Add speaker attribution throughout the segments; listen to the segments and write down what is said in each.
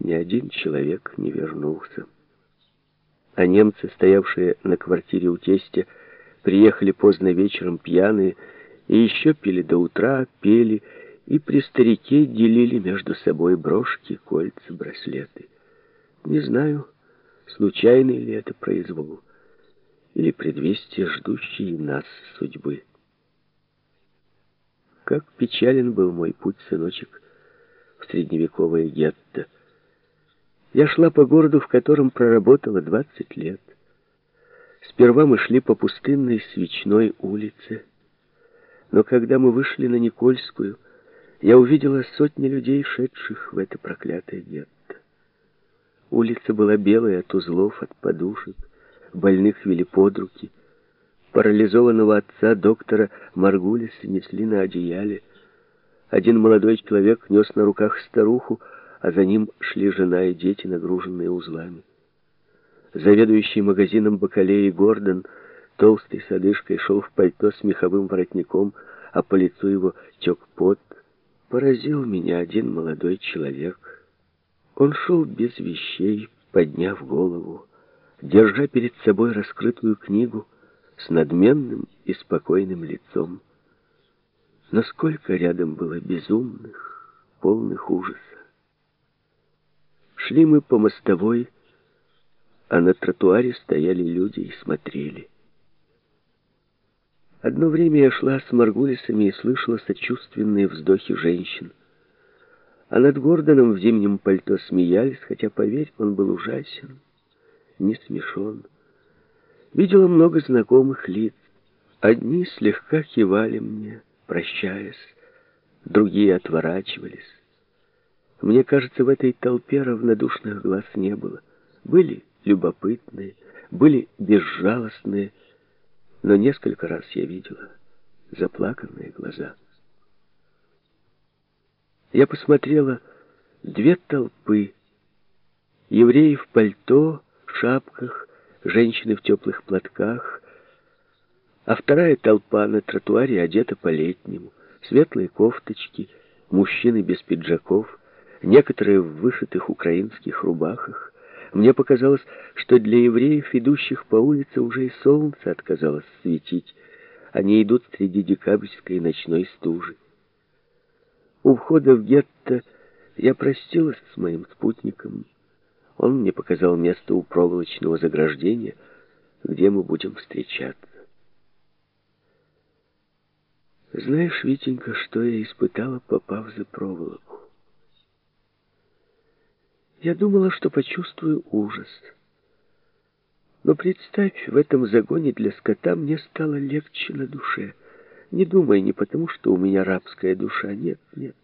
Speaker 1: ни один человек не вернулся. А немцы, стоявшие на квартире у тестя, приехали поздно вечером пьяные и еще пили до утра, пели и при старике делили между собой брошки, кольца, браслеты. Не знаю, случайный ли это произвол, или предвестие ждущей нас судьбы. Как печален был мой путь, сыночек, в средневековое гетто. Я шла по городу, в котором проработала 20 лет. Сперва мы шли по пустынной свечной улице, но когда мы вышли на Никольскую, я увидела сотни людей, шедших в это проклятое гетто. Улица была белая от узлов, от подушек, больных вели под руки. Парализованного отца доктора Маргулиса несли на одеяле. Один молодой человек нес на руках старуху, а за ним шли жена и дети, нагруженные узлами. Заведующий магазином бакалеи Гордон, толстый с одышкой, шел в пальто с меховым воротником, а по лицу его тек пот. Поразил меня один молодой человек. Он шел без вещей, подняв голову, держа перед собой раскрытую книгу с надменным и спокойным лицом. Но сколько рядом было безумных, полных ужаса. Шли мы по мостовой, а на тротуаре стояли люди и смотрели. Одно время я шла с Маргулисами и слышала сочувственные вздохи женщин. А над Гордоном в зимнем пальто смеялись, хотя, поверь, он был ужасен, не смешон. Видела много знакомых лиц. Одни слегка кивали мне, прощаясь, другие отворачивались. Мне кажется, в этой толпе равнодушных глаз не было. Были любопытные, были безжалостные, но несколько раз я видела заплаканные глаза. Я посмотрела две толпы. Евреи в пальто, шапках, женщины в теплых платках, а вторая толпа на тротуаре одета по-летнему. Светлые кофточки, мужчины без пиджаков, некоторые в вышитых украинских рубахах. Мне показалось, что для евреев, идущих по улице, уже и солнце отказалось светить. Они идут среди декабрьской ночной стужи. У входа в гетто я простилась с моим спутником. Он мне показал место у проволочного заграждения, где мы будем встречаться. Знаешь, Витенька, что я испытала, попав за проволоку? Я думала, что почувствую ужас. Но представь, в этом загоне для скота мне стало легче на душе. Не думай не потому, что у меня рабская душа. Нет, нет.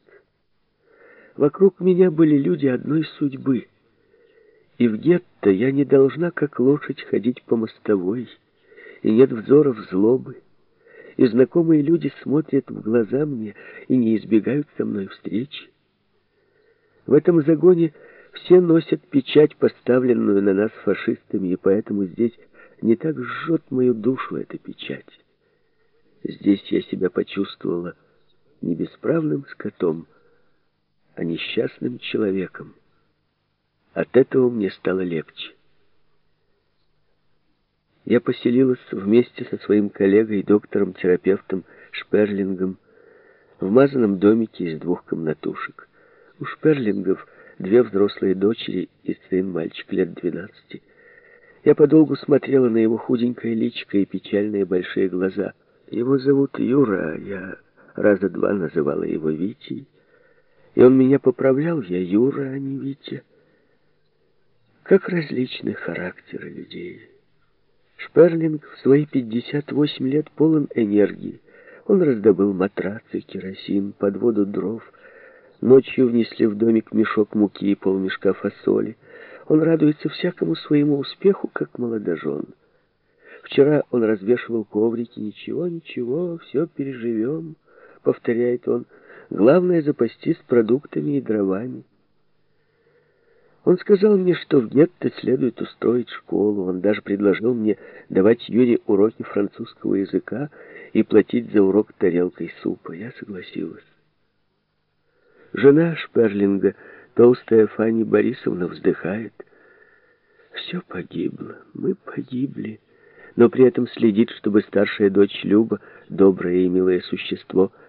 Speaker 1: Вокруг меня были люди одной судьбы — и в гетто я не должна, как лошадь, ходить по мостовой, и нет взоров злобы, и знакомые люди смотрят в глаза мне и не избегают со мной встречи. В этом загоне все носят печать, поставленную на нас фашистами, и поэтому здесь не так жжет мою душу эта печать. Здесь я себя почувствовала не бесправным скотом, а несчастным человеком. От этого мне стало легче. Я поселилась вместе со своим коллегой, доктором-терапевтом Шперлингом, в мазанном домике из двух комнатушек. У Шперлингов две взрослые дочери и сын, мальчик лет двенадцати. Я подолгу смотрела на его худенькое личико и печальные большие глаза. Его зовут Юра, а я раза два называла его Витей. И он меня поправлял, я Юра, а не Витя. Как различны характеры людей. Шперлинг в свои 58 лет полон энергии. Он раздобыл матрацы, керосин, подводу дров. Ночью внесли в домик мешок муки и полмешка фасоли. Он радуется всякому своему успеху, как молодожен. Вчера он развешивал коврики. «Ничего, ничего, все переживем», — повторяет он. «Главное — запастись продуктами и дровами». Он сказал мне, что в гетто следует устроить школу. Он даже предложил мне давать Юре уроки французского языка и платить за урок тарелкой супа. Я согласилась. Жена Шперлинга Толстая Фанни Борисовна вздыхает. Все погибло, мы погибли. Но при этом следит, чтобы старшая дочь Люба, доброе и милое существо,